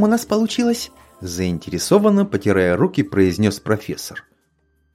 «Ну-с, что там у нас получилось?» Заинтересованно, потирая руки, произнес профессор.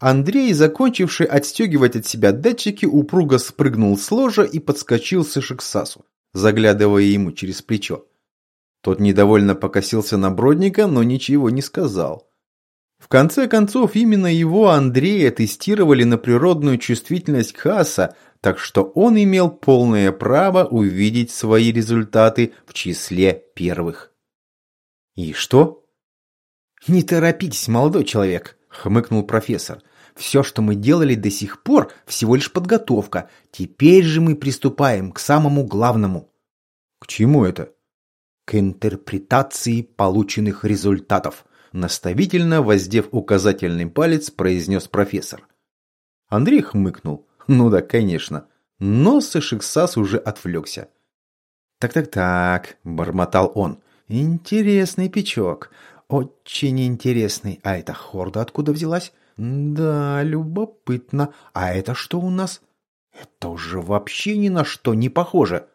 Андрей, закончивший отстегивать от себя датчики, упруго спрыгнул с ложа и подскочил с Ишексасу, заглядывая ему через плечо. Тот недовольно покосился на Бродника, но ничего не сказал. В конце концов, именно его Андрея тестировали на природную чувствительность Хаса, так что он имел полное право увидеть свои результаты в числе первых. «И что?» «Не торопитесь, молодой человек», — хмыкнул профессор. «Все, что мы делали до сих пор, всего лишь подготовка. Теперь же мы приступаем к самому главному». «К чему это?» «К интерпретации полученных результатов», — наставительно, воздев указательный палец, произнес профессор. Андрей хмыкнул. Ну да, конечно. Но Сашиксас уже отвлекся. «Так-так-так», — бормотал он. «Интересный печок. Очень интересный. А эта хорда откуда взялась? Да, любопытно. А это что у нас? Это уже вообще ни на что не похоже».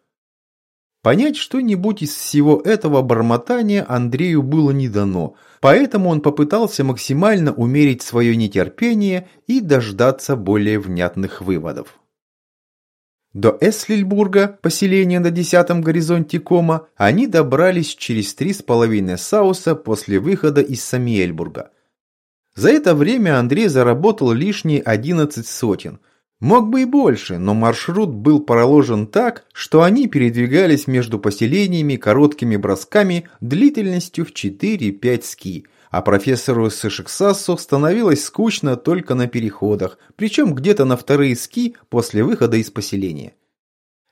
Понять что-нибудь из всего этого бормотания Андрею было не дано, поэтому он попытался максимально умерить свое нетерпение и дождаться более внятных выводов. До Эслильбурга, поселения на десятом горизонте Кома, они добрались через три с половиной сауса после выхода из Самиэльбурга. За это время Андрей заработал лишние одиннадцать сотен – Мог бы и больше, но маршрут был проложен так, что они передвигались между поселениями короткими бросками длительностью в 4-5 ски, а профессору Сышексасу становилось скучно только на переходах, причем где-то на вторые ски после выхода из поселения.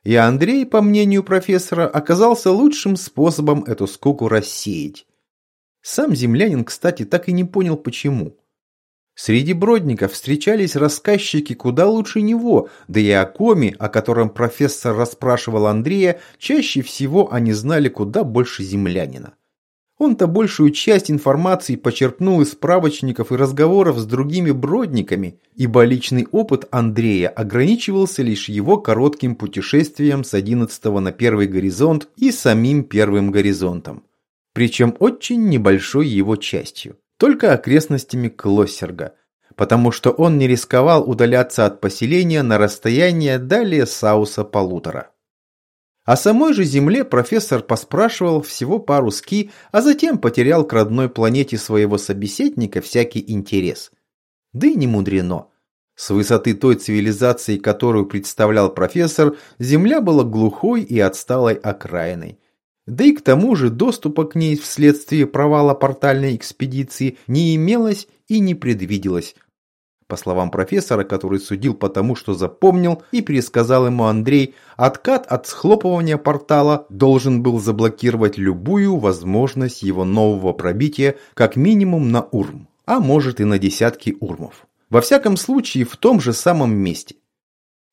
И Андрей, по мнению профессора, оказался лучшим способом эту скуку рассеять. Сам землянин, кстати, так и не понял почему. Среди бродников встречались рассказчики куда лучше него, да и о коме, о котором профессор расспрашивал Андрея, чаще всего они знали куда больше землянина. Он-то большую часть информации почерпнул из справочников и разговоров с другими бродниками, ибо личный опыт Андрея ограничивался лишь его коротким путешествием с 11 на первый горизонт и самим первым горизонтом. Причем очень небольшой его частью только окрестностями Клоссерга, потому что он не рисковал удаляться от поселения на расстояние далее Сауса полутора. О самой же Земле профессор поспрашивал всего пару ски, а затем потерял к родной планете своего собеседника всякий интерес. Да и не мудрено. С высоты той цивилизации, которую представлял профессор, Земля была глухой и отсталой окраиной. Да и к тому же доступа к ней вследствие провала портальной экспедиции не имелось и не предвиделось. По словам профессора, который судил по тому, что запомнил и пересказал ему Андрей, откат от схлопывания портала должен был заблокировать любую возможность его нового пробития как минимум на урм, а может и на десятки урмов. Во всяком случае, в том же самом месте.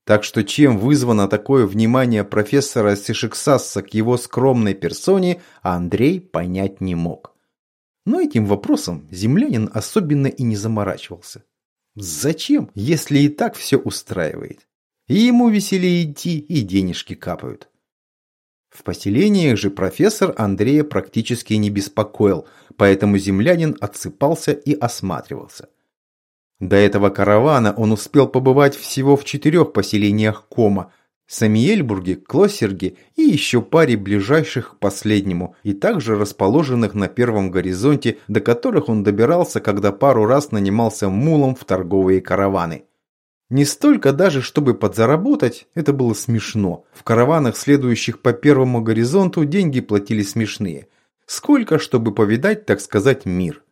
Так что чем вызвано такое внимание профессора Сишексасса к его скромной персоне, Андрей понять не мог. Но этим вопросом землянин особенно и не заморачивался. Зачем, если и так все устраивает? И ему веселее идти, и денежки капают. В поселениях же профессор Андрея практически не беспокоил, поэтому землянин отсыпался и осматривался. До этого каравана он успел побывать всего в четырех поселениях Кома – Самиельбурге, Клоссерге и еще паре ближайших к последнему, и также расположенных на первом горизонте, до которых он добирался, когда пару раз нанимался мулом в торговые караваны. Не столько даже, чтобы подзаработать, это было смешно. В караванах, следующих по первому горизонту, деньги платили смешные. Сколько, чтобы повидать, так сказать, мир.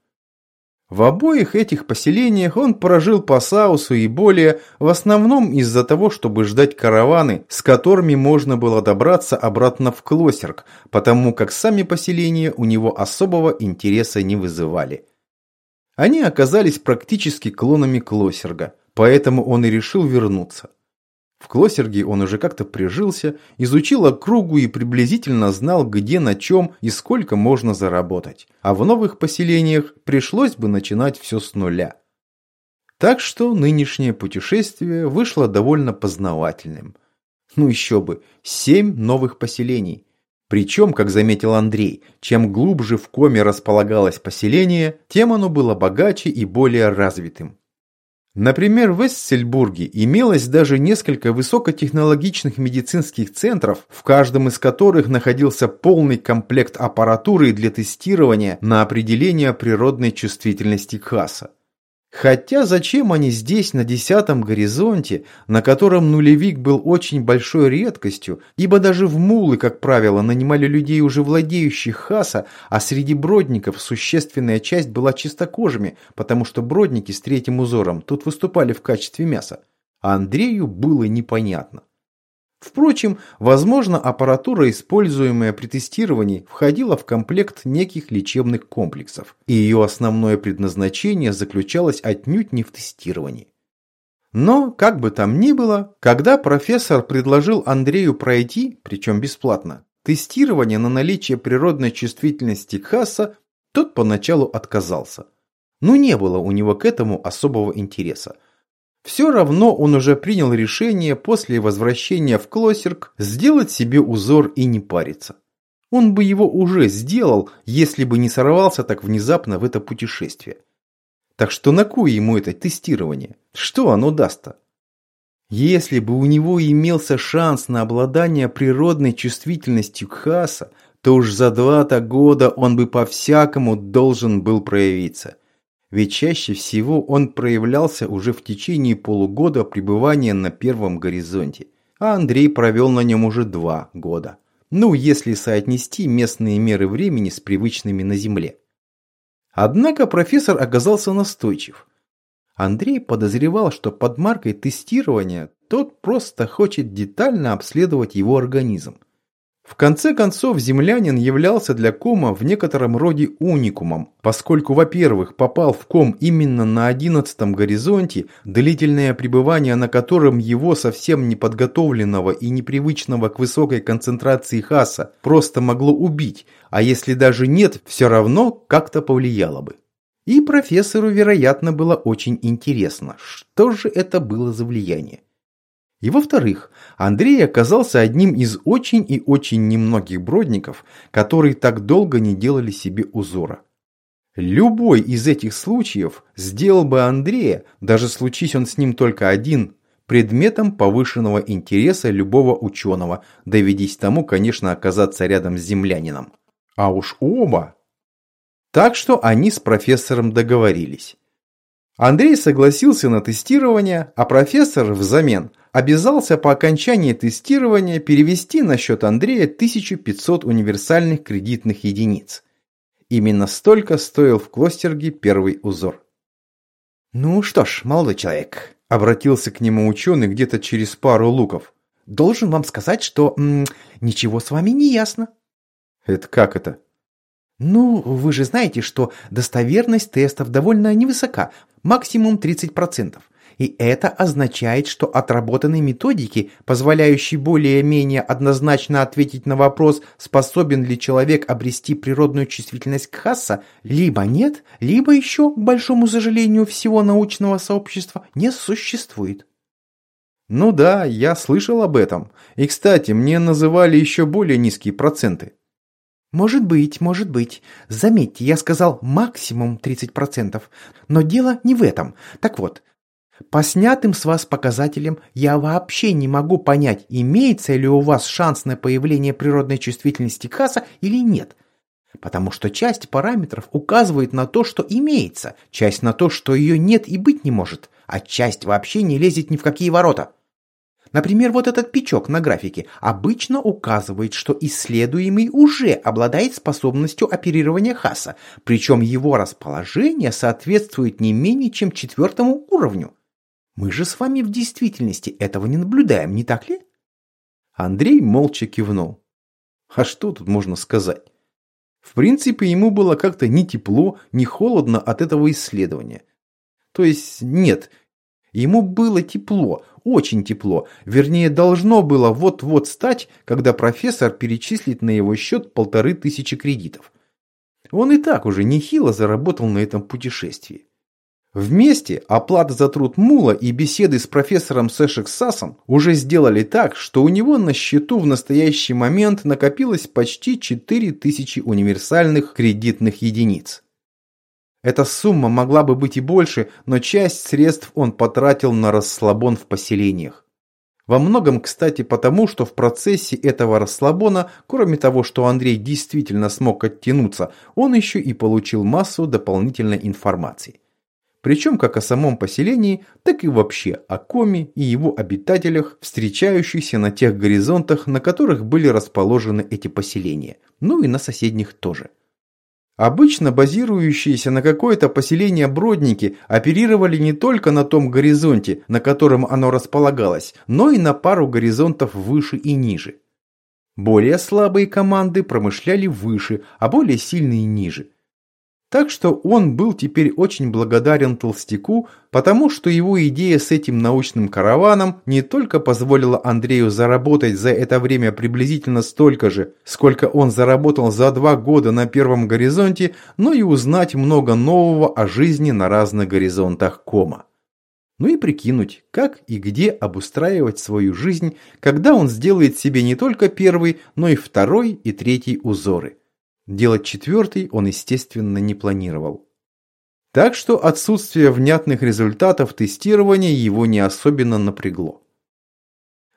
В обоих этих поселениях он прожил по Саусу и более, в основном из-за того, чтобы ждать караваны, с которыми можно было добраться обратно в Клосерк, потому как сами поселения у него особого интереса не вызывали. Они оказались практически клонами Клосерга, поэтому он и решил вернуться. В Клосерге он уже как-то прижился, изучил округу и приблизительно знал, где, на чем и сколько можно заработать. А в новых поселениях пришлось бы начинать все с нуля. Так что нынешнее путешествие вышло довольно познавательным. Ну еще бы, семь новых поселений. Причем, как заметил Андрей, чем глубже в коме располагалось поселение, тем оно было богаче и более развитым. Например, в Эссельбурге имелось даже несколько высокотехнологичных медицинских центров, в каждом из которых находился полный комплект аппаратуры для тестирования на определение природной чувствительности касса. Хотя зачем они здесь, на десятом горизонте, на котором нулевик был очень большой редкостью, ибо даже в мулы, как правило, нанимали людей, уже владеющих хаса, а среди бродников существенная часть была чистокожими, потому что бродники с третьим узором тут выступали в качестве мяса. А Андрею было непонятно. Впрочем, возможно, аппаратура, используемая при тестировании, входила в комплект неких лечебных комплексов, и ее основное предназначение заключалось отнюдь не в тестировании. Но, как бы там ни было, когда профессор предложил Андрею пройти, причем бесплатно, тестирование на наличие природной чувствительности Хасса, тот поначалу отказался. Ну не было у него к этому особого интереса. Все равно он уже принял решение после возвращения в Клосерк сделать себе узор и не париться. Он бы его уже сделал, если бы не сорвался так внезапно в это путешествие. Так что на кое ему это тестирование? Что оно даст-то? Если бы у него имелся шанс на обладание природной чувствительностью к Хаса, то уж за два-то года он бы по-всякому должен был проявиться – ведь чаще всего он проявлялся уже в течение полугода пребывания на первом горизонте, а Андрей провел на нем уже два года. Ну, если соотнести местные меры времени с привычными на Земле. Однако профессор оказался настойчив. Андрей подозревал, что под маркой тестирования тот просто хочет детально обследовать его организм. В конце концов, землянин являлся для кома в некотором роде уникумом, поскольку, во-первых, попал в ком именно на одиннадцатом горизонте, длительное пребывание на котором его совсем неподготовленного и непривычного к высокой концентрации хаса просто могло убить, а если даже нет, все равно как-то повлияло бы. И профессору, вероятно, было очень интересно, что же это было за влияние. И во-вторых, Андрей оказался одним из очень и очень немногих бродников, которые так долго не делали себе узора. Любой из этих случаев сделал бы Андрея, даже случись он с ним только один, предметом повышенного интереса любого ученого, доведись тому, конечно, оказаться рядом с землянином. А уж оба. Так что они с профессором договорились. Андрей согласился на тестирование, а профессор взамен обязался по окончании тестирования перевести на счет Андрея 1500 универсальных кредитных единиц. Именно столько стоил в Клостерге первый узор. «Ну что ж, молодой человек», – обратился к нему ученый где-то через пару луков. «Должен вам сказать, что м -м, ничего с вами не ясно». «Это как это?» Ну, вы же знаете, что достоверность тестов довольно невысока, максимум 30%. И это означает, что отработанные методики, позволяющие более-менее однозначно ответить на вопрос, способен ли человек обрести природную чувствительность к Хасса, либо нет, либо еще, к большому сожалению, всего научного сообщества не существует. Ну да, я слышал об этом. И, кстати, мне называли еще более низкие проценты. Может быть, может быть. Заметьте, я сказал максимум 30%. Но дело не в этом. Так вот, по снятым с вас показателям я вообще не могу понять, имеется ли у вас шанс на появление природной чувствительности касса или нет. Потому что часть параметров указывает на то, что имеется, часть на то, что ее нет и быть не может, а часть вообще не лезет ни в какие ворота. Например, вот этот печок на графике обычно указывает, что исследуемый уже обладает способностью оперирования Хасса, причем его расположение соответствует не менее чем четвертому уровню. Мы же с вами в действительности этого не наблюдаем, не так ли? Андрей молча кивнул. А что тут можно сказать? В принципе, ему было как-то ни тепло, ни холодно от этого исследования. То есть, нет, ему было тепло, очень тепло, вернее должно было вот-вот стать, когда профессор перечислит на его счет полторы тысячи кредитов. Он и так уже нехило заработал на этом путешествии. Вместе оплата за труд Мула и беседы с профессором Сэшексасом уже сделали так, что у него на счету в настоящий момент накопилось почти 4000 универсальных кредитных единиц. Эта сумма могла бы быть и больше, но часть средств он потратил на расслабон в поселениях. Во многом, кстати, потому, что в процессе этого расслабона, кроме того, что Андрей действительно смог оттянуться, он еще и получил массу дополнительной информации. Причем как о самом поселении, так и вообще о Коме и его обитателях, встречающихся на тех горизонтах, на которых были расположены эти поселения, ну и на соседних тоже. Обычно базирующиеся на какое-то поселение бродники оперировали не только на том горизонте, на котором оно располагалось, но и на пару горизонтов выше и ниже. Более слабые команды промышляли выше, а более сильные ниже – так что он был теперь очень благодарен Толстяку, потому что его идея с этим научным караваном не только позволила Андрею заработать за это время приблизительно столько же, сколько он заработал за два года на первом горизонте, но и узнать много нового о жизни на разных горизонтах Кома. Ну и прикинуть, как и где обустраивать свою жизнь, когда он сделает себе не только первый, но и второй и третий узоры – Делать четвертый он, естественно, не планировал. Так что отсутствие внятных результатов тестирования его не особенно напрягло.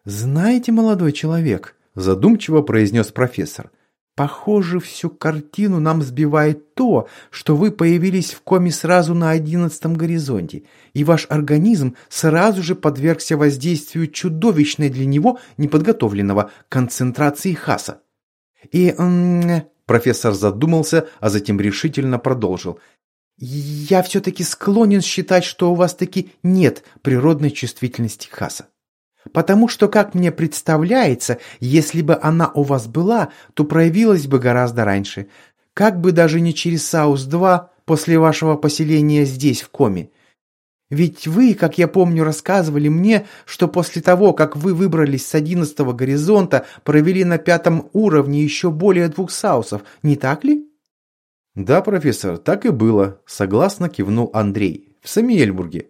«Знаете, молодой человек», – задумчиво произнес профессор, «похоже, всю картину нам сбивает то, что вы появились в коме сразу на одиннадцатом горизонте, и ваш организм сразу же подвергся воздействию чудовищной для него неподготовленного концентрации хаса. И Профессор задумался, а затем решительно продолжил. «Я все-таки склонен считать, что у вас таки нет природной чувствительности Хаса. Потому что, как мне представляется, если бы она у вас была, то проявилась бы гораздо раньше. Как бы даже не через Саус-2 после вашего поселения здесь, в Коме. Ведь вы, как я помню, рассказывали мне, что после того, как вы выбрались с одиннадцатого горизонта, провели на пятом уровне еще более двух саусов, не так ли? Да, профессор, так и было, согласно кивнул Андрей. В Самиэльбурге.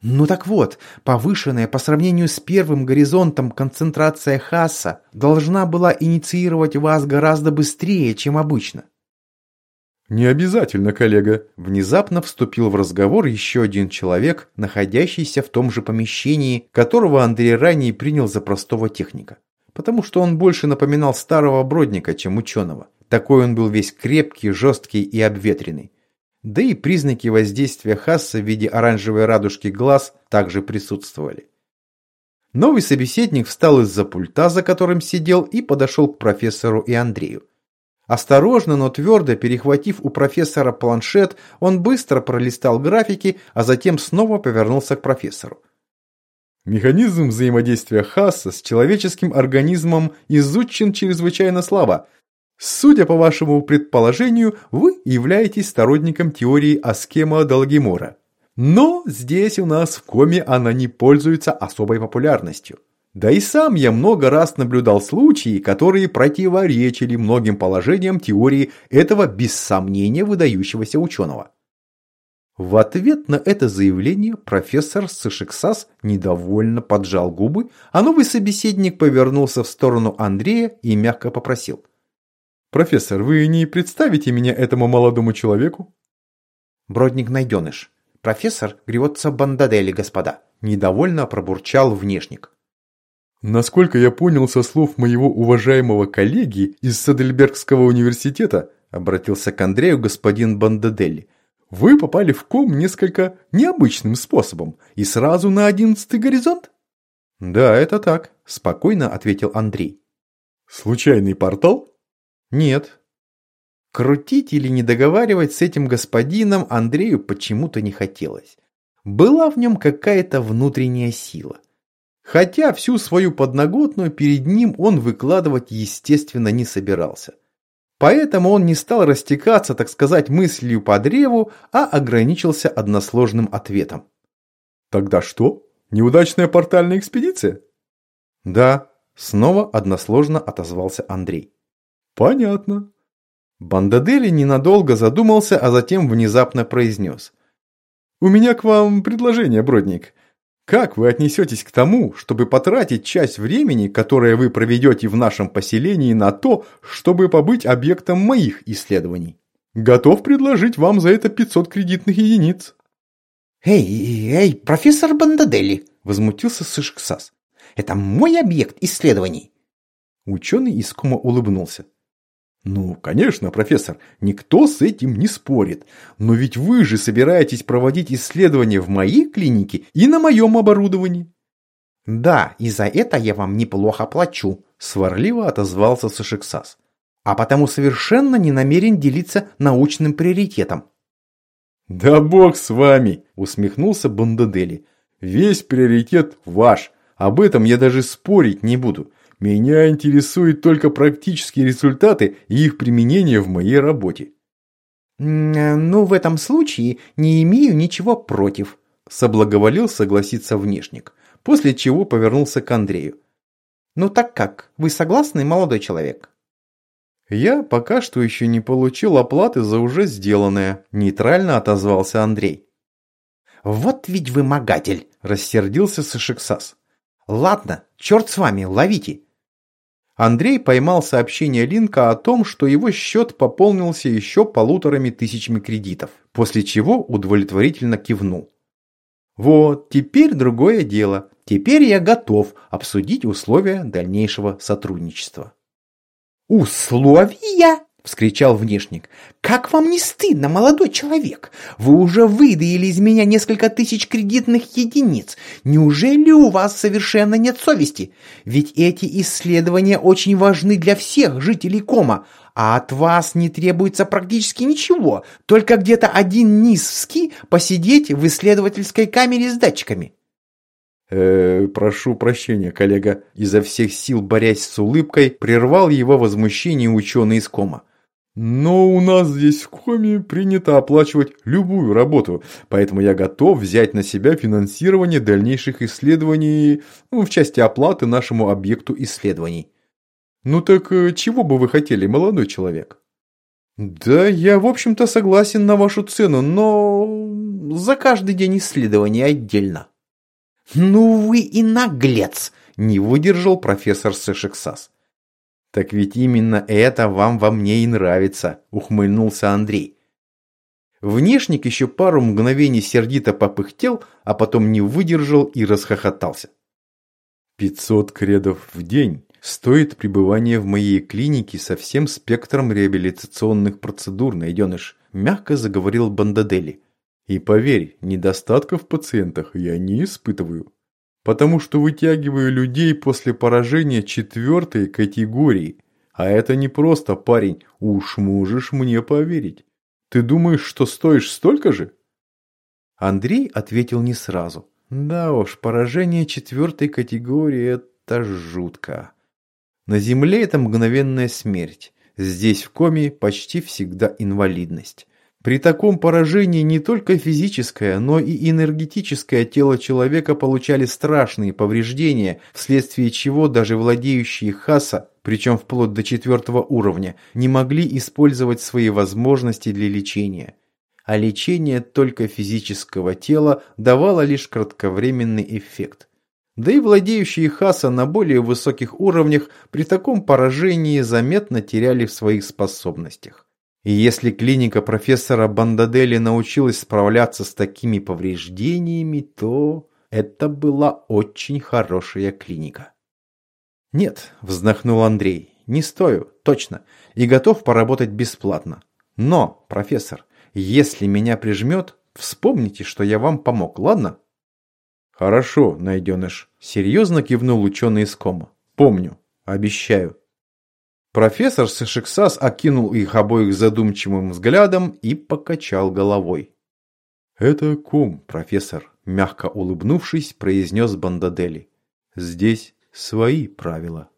Ну так вот, повышенная по сравнению с первым горизонтом концентрация Хасса должна была инициировать вас гораздо быстрее, чем обычно. «Не обязательно, коллега», – внезапно вступил в разговор еще один человек, находящийся в том же помещении, которого Андрей ранее принял за простого техника. Потому что он больше напоминал старого бродника, чем ученого. Такой он был весь крепкий, жесткий и обветренный. Да и признаки воздействия Хасса в виде оранжевой радужки глаз также присутствовали. Новый собеседник встал из-за пульта, за которым сидел, и подошел к профессору и Андрею. Осторожно, но твердо перехватив у профессора планшет, он быстро пролистал графики, а затем снова повернулся к профессору. Механизм взаимодействия Хасса с человеческим организмом изучен чрезвычайно слабо. Судя по вашему предположению, вы являетесь сторонником теории Аскема Долгимора. Но здесь у нас в коме она не пользуется особой популярностью. Да и сам я много раз наблюдал случаи, которые противоречили многим положениям теории этого без сомнения выдающегося ученого. В ответ на это заявление профессор Сышексас недовольно поджал губы, а новый собеседник повернулся в сторону Андрея и мягко попросил. «Профессор, вы не представите меня этому молодому человеку?» «Бродник-найденыш. Профессор Гриотца Бандадели, господа», – недовольно пробурчал внешник. Насколько я понял со слов моего уважаемого коллеги из Садельбергского университета, обратился к Андрею господин Бандаделли, вы попали в ком несколько необычным способом и сразу на одиннадцатый горизонт? Да, это так, спокойно ответил Андрей. Случайный портал? Нет. Крутить или не договаривать с этим господином Андрею почему-то не хотелось. Была в нем какая-то внутренняя сила. Хотя всю свою подноготную перед ним он выкладывать, естественно, не собирался. Поэтому он не стал растекаться, так сказать, мыслью по древу, а ограничился односложным ответом. «Тогда что? Неудачная портальная экспедиция?» «Да», — снова односложно отозвался Андрей. «Понятно». Бандадели ненадолго задумался, а затем внезапно произнес. У меня к вам предложение, Бродник. Как вы отнесетесь к тому, чтобы потратить часть времени, которое вы проведете в нашем поселении, на то, чтобы побыть объектом моих исследований? Готов предложить вам за это 500 кредитных единиц. «Эй, эй, профессор Бандадели!» – возмутился Сышксас. «Это мой объект исследований!» Ученый искомо улыбнулся. Ну, конечно, профессор, никто с этим не спорит. Но ведь вы же собираетесь проводить исследования в моей клинике и на моем оборудовании. Да, и за это я вам неплохо плачу, сварливо отозвался Сашексас. А потому совершенно не намерен делиться научным приоритетом. Да бог с вами, усмехнулся Бондадели. Весь приоритет ваш. Об этом я даже спорить не буду. Меня интересуют только практические результаты и их применение в моей работе. «Ну, в этом случае не имею ничего против», – соблаговолил согласиться внешник, после чего повернулся к Андрею. «Ну так как, вы согласны, молодой человек?» «Я пока что еще не получил оплаты за уже сделанное», – нейтрально отозвался Андрей. «Вот ведь вымогатель!» – рассердился Сашексас. «Ладно, черт с вами, ловите!» Андрей поймал сообщение Линка о том, что его счет пополнился еще полуторами тысячами кредитов, после чего удовлетворительно кивнул. «Вот, теперь другое дело. Теперь я готов обсудить условия дальнейшего сотрудничества». «Условия?» – вскричал внешник. «Как вам не стыдно, молодой человек? Вы уже выдаили из меня несколько тысяч кредитных единиц. Неужели у вас совершенно нет совести? Ведь эти исследования очень важны для всех жителей Кома, а от вас не требуется практически ничего, только где-то один низ в ски посидеть в исследовательской камере с датчиками». «Э, прошу прощения, коллега», изо всех сил борясь с улыбкой, прервал его возмущение ученый из Кома. Но у нас здесь в Коме принято оплачивать любую работу, поэтому я готов взять на себя финансирование дальнейших исследований ну, в части оплаты нашему объекту исследований. Ну так э, чего бы вы хотели, молодой человек? Да, я, в общем-то, согласен на вашу цену, но за каждый день исследований отдельно. Ну вы и наглец, не выдержал профессор Сэшексас. «Так ведь именно это вам во мне и нравится», – ухмыльнулся Андрей. Внешник еще пару мгновений сердито попыхтел, а потом не выдержал и расхохотался. «Пятьсот кредов в день стоит пребывание в моей клинике со всем спектром реабилитационных процедур, найденыш», – мягко заговорил Бандадели. «И поверь, недостатков в пациентах я не испытываю потому что вытягиваю людей после поражения четвертой категории. А это не просто, парень, уж можешь мне поверить. Ты думаешь, что стоишь столько же? Андрей ответил не сразу. Да уж, поражение четвертой категории – это жутко. На земле это мгновенная смерть. Здесь в коме почти всегда инвалидность. При таком поражении не только физическое, но и энергетическое тело человека получали страшные повреждения, вследствие чего даже владеющие Хаса, причем вплоть до четвертого уровня, не могли использовать свои возможности для лечения. А лечение только физического тела давало лишь кратковременный эффект. Да и владеющие Хаса на более высоких уровнях при таком поражении заметно теряли в своих способностях. И если клиника профессора Бандадели научилась справляться с такими повреждениями, то это была очень хорошая клиника. «Нет», – вздохнул Андрей, – «не стою, точно, и готов поработать бесплатно. Но, профессор, если меня прижмет, вспомните, что я вам помог, ладно?» «Хорошо, найденыш», – серьезно кивнул ученый из кома. «Помню, обещаю». Профессор Сашексас окинул их обоих задумчивым взглядом и покачал головой. «Это ком, профессор», – мягко улыбнувшись, произнес Бандадели. «Здесь свои правила».